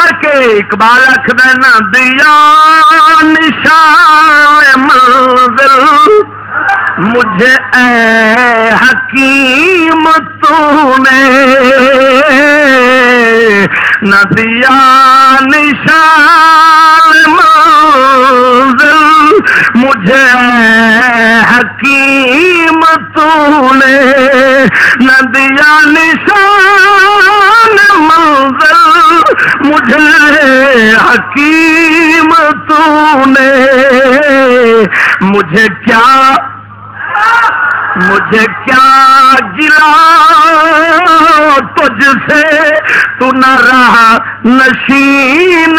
کر کے اقبال اکھد نہ دیا نشان منزل مجھے اے حکیم تو نے نہ دیا نشان منزل مجھے اے حکیم تو نے نہ دیا نشان مجھے حکیم تو نے مجھے کیا مجھے کیا گلا تجھ سے؟ تو نہ رہا نشین